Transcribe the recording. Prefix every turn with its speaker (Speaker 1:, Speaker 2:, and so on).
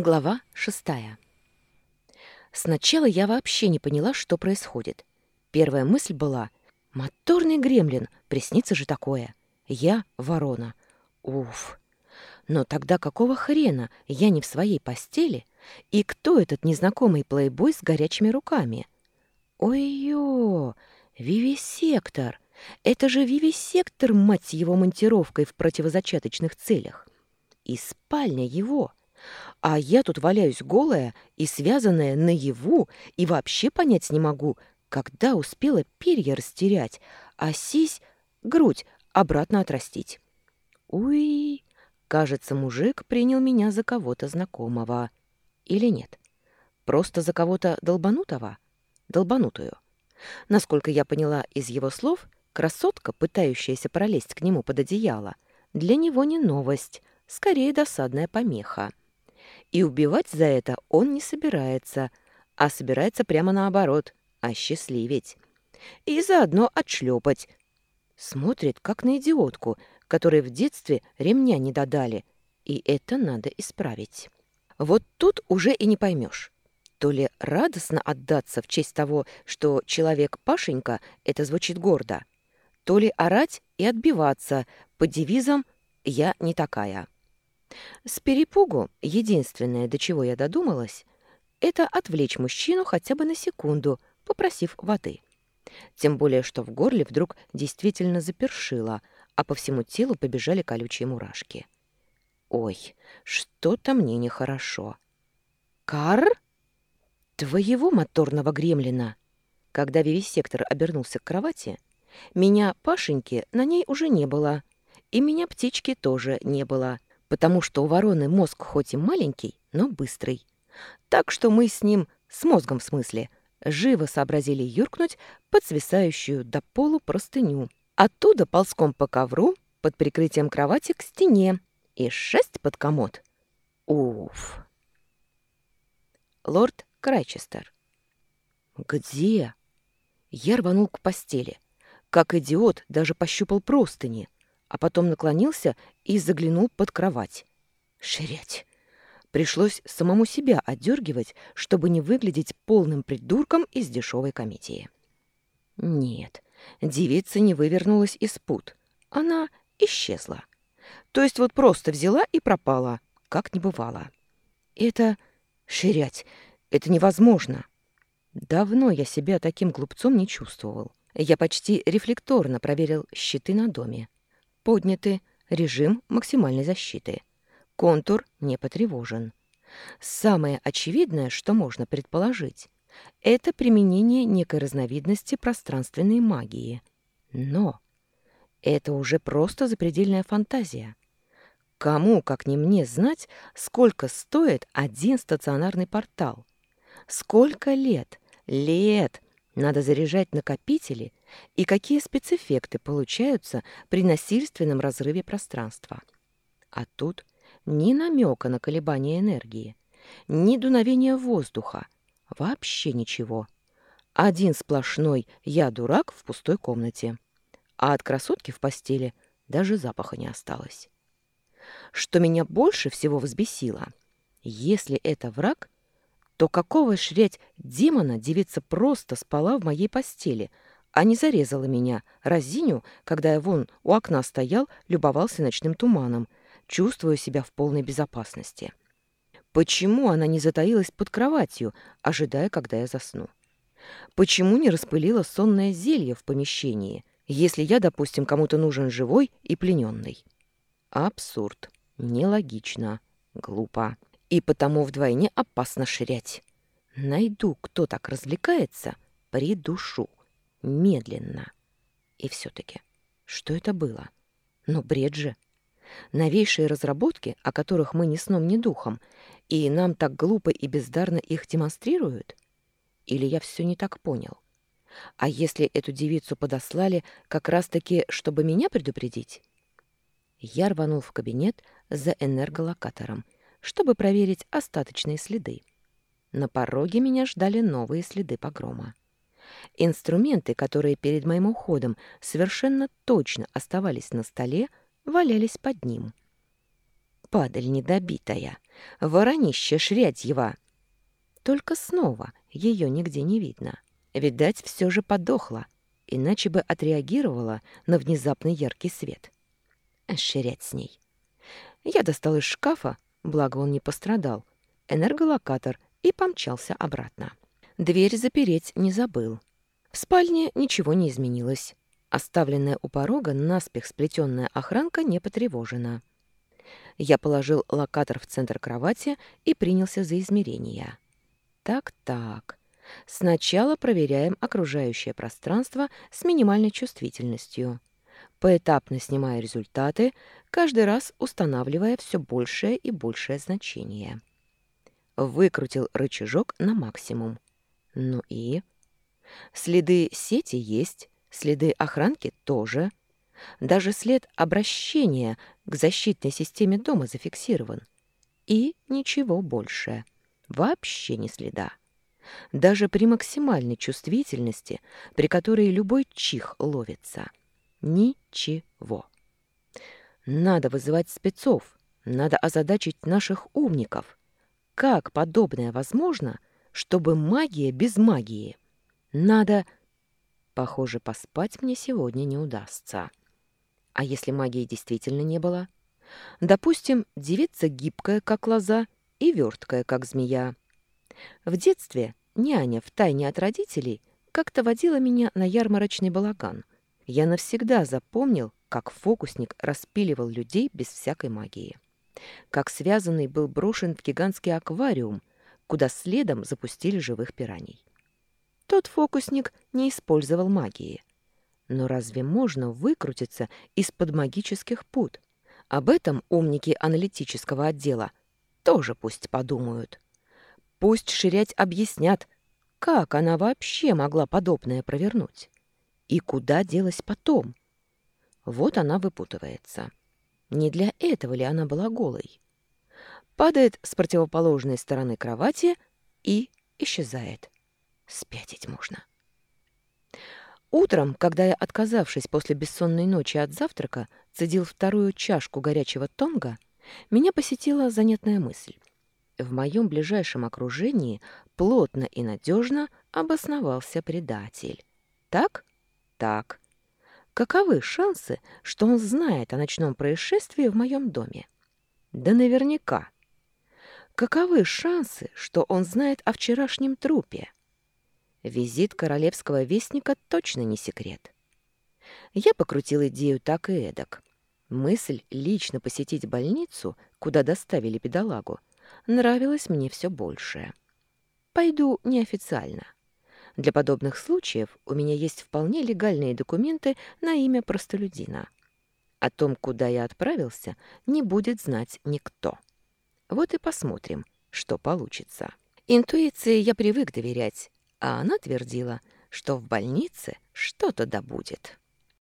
Speaker 1: Глава шестая. Сначала я вообще не поняла, что происходит. Первая мысль была «Моторный гремлин, приснится же такое. Я ворона. Уф. Но тогда какого хрена я не в своей постели? И кто этот незнакомый плейбой с горячими руками? Ой-ё, вивисектор. Это же вивисектор, мать его, монтировкой в противозачаточных целях. И спальня его — а я тут валяюсь голая и связанная наяву, и вообще понять не могу, когда успела перья растерять, а сись, грудь, обратно отрастить. Уй, кажется, мужик принял меня за кого-то знакомого. Или нет? Просто за кого-то долбанутого? Долбанутую. Насколько я поняла из его слов, красотка, пытающаяся пролезть к нему под одеяло, для него не новость, скорее досадная помеха. И убивать за это он не собирается, а собирается прямо наоборот — осчастливить. И заодно отшлепать. Смотрит, как на идиотку, которой в детстве ремня не додали. И это надо исправить. Вот тут уже и не поймешь. То ли радостно отдаться в честь того, что человек Пашенька, это звучит гордо, то ли орать и отбиваться под девизом «я не такая». С перепугу единственное, до чего я додумалась, это отвлечь мужчину хотя бы на секунду, попросив воды. Тем более, что в горле вдруг действительно запершило, а по всему телу побежали колючие мурашки. «Ой, что-то мне нехорошо». «Кар? Твоего моторного гремлина!» Когда вивисектор обернулся к кровати, меня Пашеньки на ней уже не было, и меня птички тоже не было — потому что у вороны мозг хоть и маленький, но быстрый. Так что мы с ним, с мозгом в смысле, живо сообразили юркнуть под свисающую до полу простыню. Оттуда ползком по ковру, под прикрытием кровати к стене, и шесть под комод. Уф! Лорд Крайчестер. Где? Я рванул к постели. Как идиот, даже пощупал простыни — а потом наклонился и заглянул под кровать. Ширять! Пришлось самому себя отдергивать, чтобы не выглядеть полным придурком из дешевой комедии. Нет, девица не вывернулась из пут. Она исчезла. То есть вот просто взяла и пропала, как не бывало. Это... ширять, это невозможно. Давно я себя таким глупцом не чувствовал. Я почти рефлекторно проверил щиты на доме подняты, режим максимальной защиты. Контур не потревожен. Самое очевидное, что можно предположить, это применение некой разновидности пространственной магии. Но это уже просто запредельная фантазия. Кому, как не мне, знать, сколько стоит один стационарный портал? Сколько лет, лет надо заряжать накопители и какие спецэффекты получаются при насильственном разрыве пространства. А тут ни намека на колебания энергии, ни дуновения воздуха, вообще ничего. Один сплошной «я дурак» в пустой комнате. А от красотки в постели даже запаха не осталось. Что меня больше всего взбесило, если это враг, то какого шрять демона девица просто спала в моей постели — а не зарезала меня, разиню, когда я вон у окна стоял, любовался ночным туманом, чувствуя себя в полной безопасности. Почему она не затаилась под кроватью, ожидая, когда я засну? Почему не распылила сонное зелье в помещении, если я, допустим, кому-то нужен живой и плененный? Абсурд. Нелогично. Глупо. И потому вдвойне опасно ширять. Найду, кто так развлекается, придушу. Медленно. И все-таки, что это было? Ну, бред же. Новейшие разработки, о которых мы ни сном, ни духом, и нам так глупо и бездарно их демонстрируют? Или я все не так понял? А если эту девицу подослали как раз-таки, чтобы меня предупредить? Я рванул в кабинет за энерголокатором, чтобы проверить остаточные следы. На пороге меня ждали новые следы погрома. Инструменты, которые перед моим уходом совершенно точно оставались на столе, валялись под ним. Падаль недобитая. Воронище Шрядьева! Только снова ее нигде не видно. Видать, все же подохла, иначе бы отреагировала на внезапный яркий свет. Ширять с ней. Я достал из шкафа, благо он не пострадал, энерголокатор и помчался обратно. Дверь запереть не забыл. В спальне ничего не изменилось. Оставленная у порога наспех сплетенная охранка не потревожена. Я положил локатор в центр кровати и принялся за измерения. Так-так. Сначала проверяем окружающее пространство с минимальной чувствительностью. Поэтапно снимая результаты, каждый раз устанавливая все большее и большее значение. Выкрутил рычажок на максимум. Ну и... Следы сети есть, следы охранки тоже. Даже след обращения к защитной системе дома зафиксирован. И ничего больше. Вообще ни следа. Даже при максимальной чувствительности, при которой любой чих ловится. Ничего. Надо вызывать спецов, надо озадачить наших умников. Как подобное возможно, чтобы магия без магии? Надо... Похоже, поспать мне сегодня не удастся. А если магии действительно не было? Допустим, девица гибкая, как лоза, и верткая, как змея. В детстве няня втайне от родителей как-то водила меня на ярмарочный балаган. Я навсегда запомнил, как фокусник распиливал людей без всякой магии. Как связанный был брошен в гигантский аквариум, куда следом запустили живых пираний. Тот фокусник не использовал магии. Но разве можно выкрутиться из-под магических пут? Об этом умники аналитического отдела тоже пусть подумают. Пусть ширять объяснят, как она вообще могла подобное провернуть. И куда делась потом? Вот она выпутывается. Не для этого ли она была голой? Падает с противоположной стороны кровати и исчезает. Спятить можно. Утром, когда я, отказавшись после бессонной ночи от завтрака, цедил вторую чашку горячего тонга, меня посетила занятная мысль. В моем ближайшем окружении плотно и надежно обосновался предатель. Так? Так. Каковы шансы, что он знает о ночном происшествии в моем доме? Да наверняка. Каковы шансы, что он знает о вчерашнем трупе? Визит королевского вестника точно не секрет. Я покрутил идею так и эдак. Мысль лично посетить больницу, куда доставили бедолагу, нравилась мне все больше. Пойду неофициально. Для подобных случаев у меня есть вполне легальные документы на имя простолюдина. О том, куда я отправился, не будет знать никто. Вот и посмотрим, что получится. Интуиции я привык доверять, а она твердила, что в больнице что-то добудет.